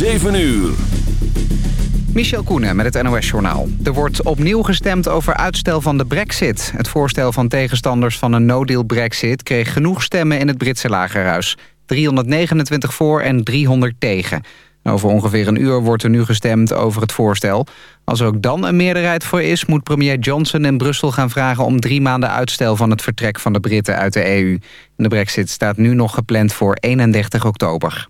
7 uur. Michel Koenen met het NOS-journaal. Er wordt opnieuw gestemd over uitstel van de brexit. Het voorstel van tegenstanders van een no-deal brexit... kreeg genoeg stemmen in het Britse lagerhuis. 329 voor en 300 tegen. Over ongeveer een uur wordt er nu gestemd over het voorstel. Als er ook dan een meerderheid voor is... moet premier Johnson in Brussel gaan vragen... om drie maanden uitstel van het vertrek van de Britten uit de EU. De brexit staat nu nog gepland voor 31 oktober.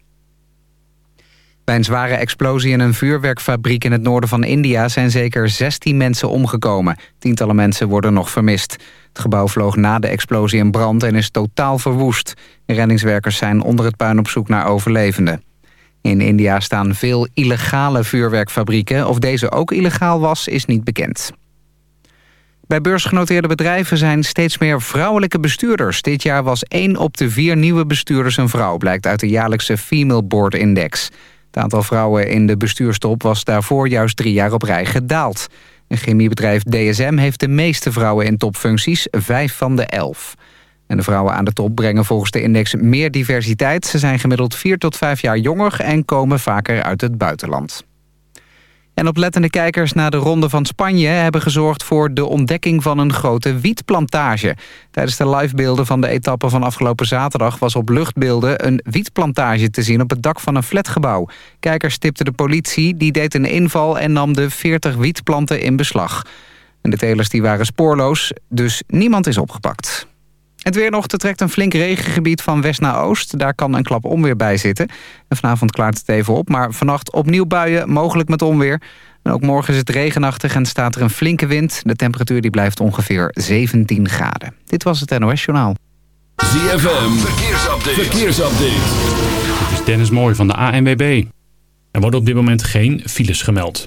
Bij een zware explosie in een vuurwerkfabriek in het noorden van India... zijn zeker 16 mensen omgekomen. Tientallen mensen worden nog vermist. Het gebouw vloog na de explosie in brand en is totaal verwoest. Reddingswerkers zijn onder het puin op zoek naar overlevenden. In India staan veel illegale vuurwerkfabrieken. Of deze ook illegaal was, is niet bekend. Bij beursgenoteerde bedrijven zijn steeds meer vrouwelijke bestuurders. Dit jaar was één op de vier nieuwe bestuurders een vrouw... blijkt uit de jaarlijkse Female Board Index. Het aantal vrouwen in de bestuurstop was daarvoor juist drie jaar op rij gedaald. Een chemiebedrijf DSM heeft de meeste vrouwen in topfuncties, vijf van de elf. En de vrouwen aan de top brengen volgens de index meer diversiteit. Ze zijn gemiddeld vier tot vijf jaar jonger en komen vaker uit het buitenland. En oplettende kijkers naar de Ronde van Spanje... hebben gezorgd voor de ontdekking van een grote wietplantage. Tijdens de livebeelden van de etappe van afgelopen zaterdag... was op luchtbeelden een wietplantage te zien op het dak van een flatgebouw. Kijkers tipten de politie, die deed een inval... en nam de 40 wietplanten in beslag. En de telers die waren spoorloos, dus niemand is opgepakt. Het weer nog, trekt een flink regengebied van west naar oost. Daar kan een klap onweer bij zitten. En vanavond klaart het even op, maar vannacht opnieuw buien, mogelijk met onweer. En ook morgen is het regenachtig en staat er een flinke wind. De temperatuur die blijft ongeveer 17 graden. Dit was het NOS Journaal. ZFM, verkeersupdate. verkeersupdate. Dit is Dennis Mooi van de ANWB. Er worden op dit moment geen files gemeld.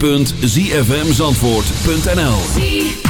www.zfmzandvoort.nl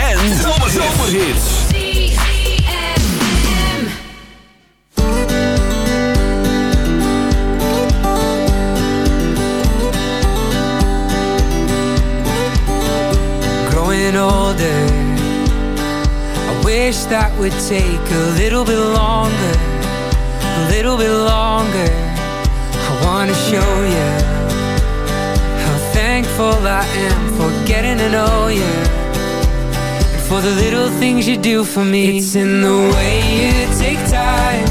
do for me. It's in the way you take time.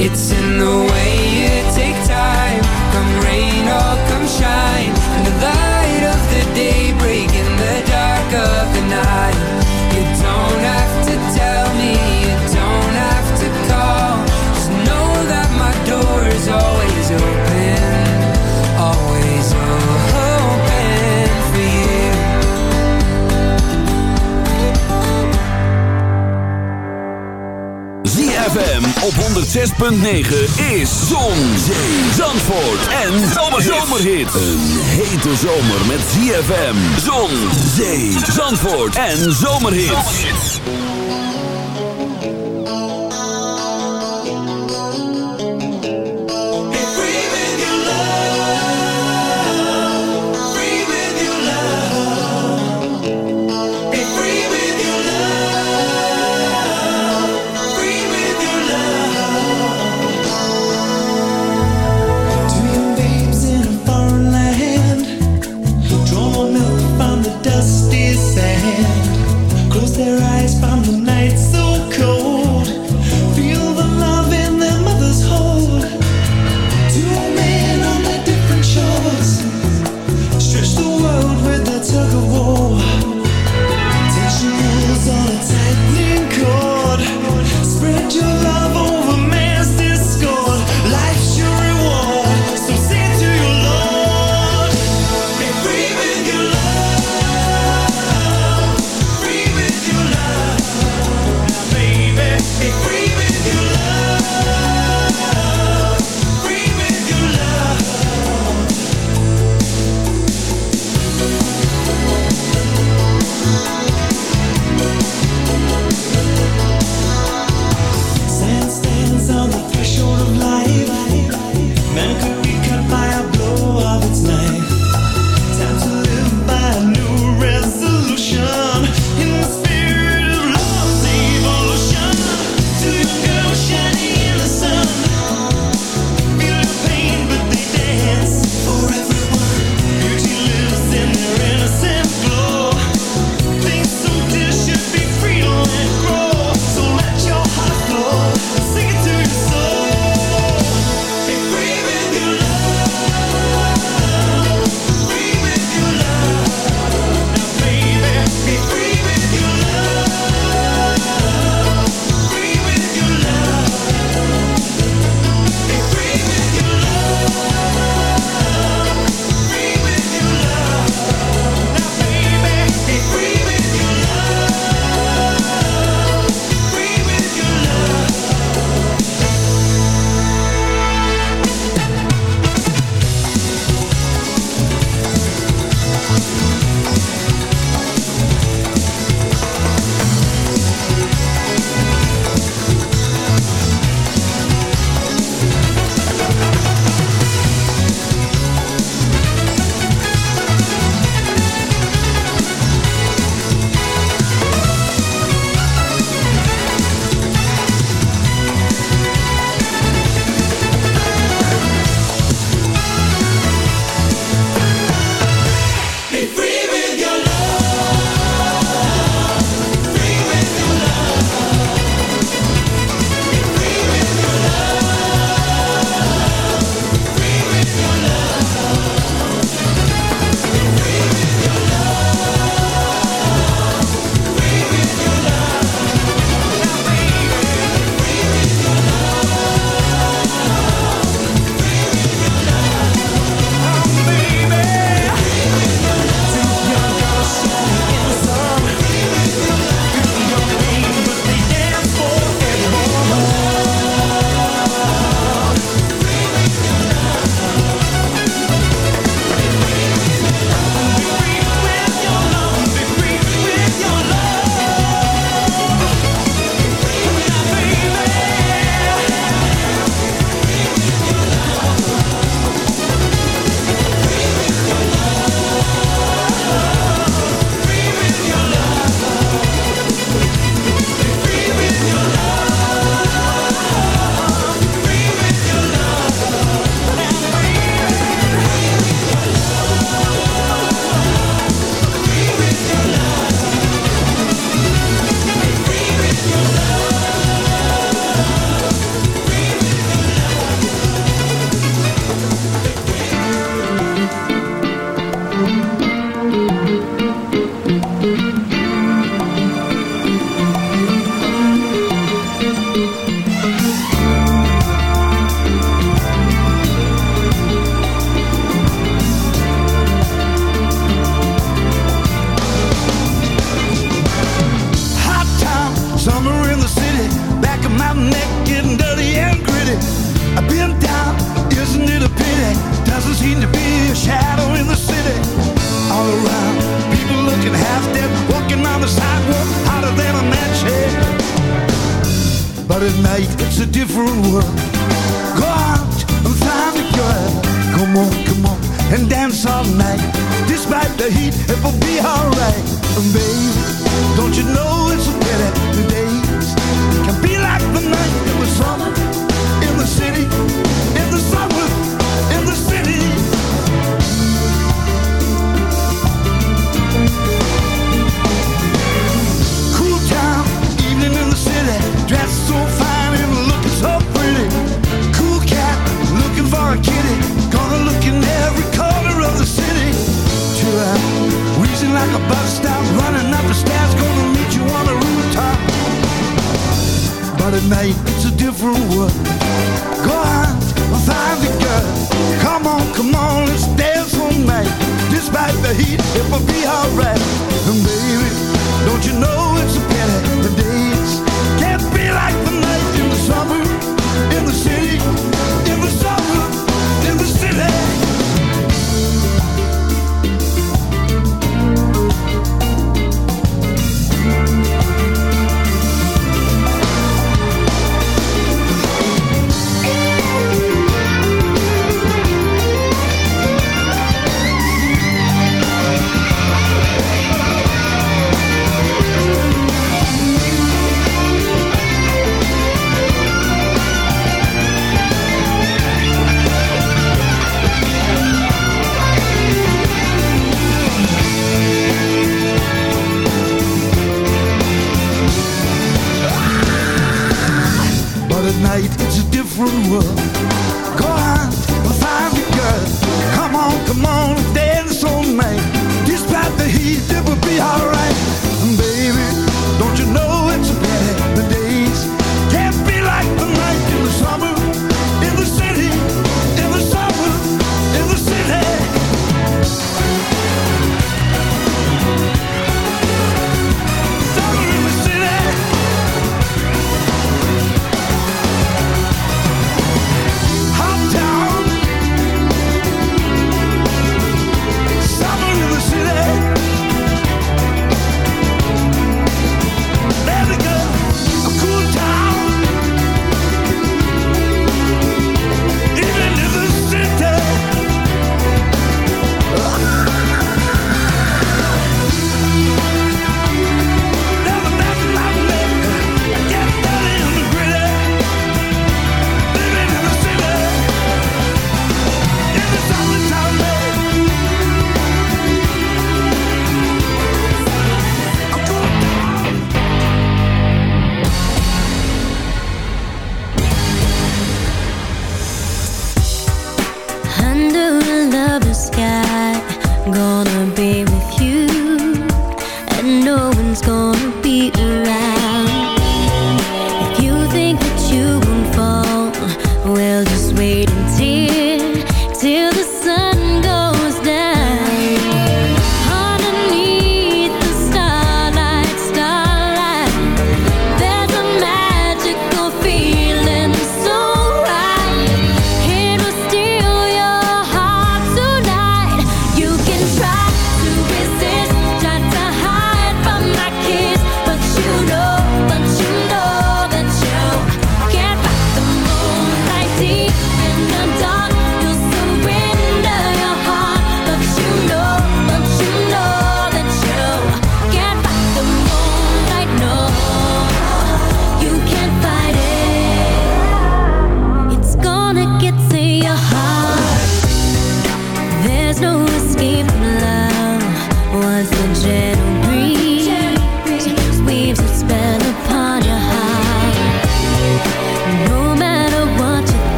It's in the way FM op 106.9 is Zon, Zee, Zandvoort en Zomerhit. Een hete zomer met ZFM. Zon, Zee, Zandvoort en Zomerhit.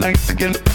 Thanks again.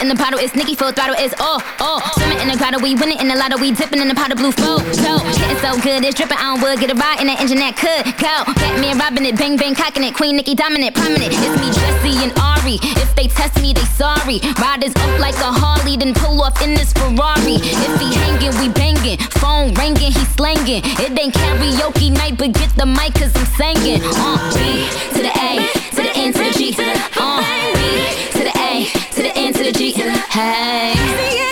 in the bottle. It's Nicki full throttle. It's oh oh. Swimming in the grotto, we winning in the lotto. We dipping in the pot of blue flow. So getting so good, it's dripping. I don't would get a ride in the engine that could go. Batman robbing it, bang bang cocking it. Queen Nicki dominant, prominent. It's me, Jesse and Ari. If they test me, they sorry. Riders up like a Harley, then pull off in this Ferrari. If he hanging, we banging. Phone ringing, he slanging. It ain't karaoke night, but get the mic cause I'm singing. Uh, B to the A, to the N, to the G, to the, uh, B to the A to the N to the G. Hey.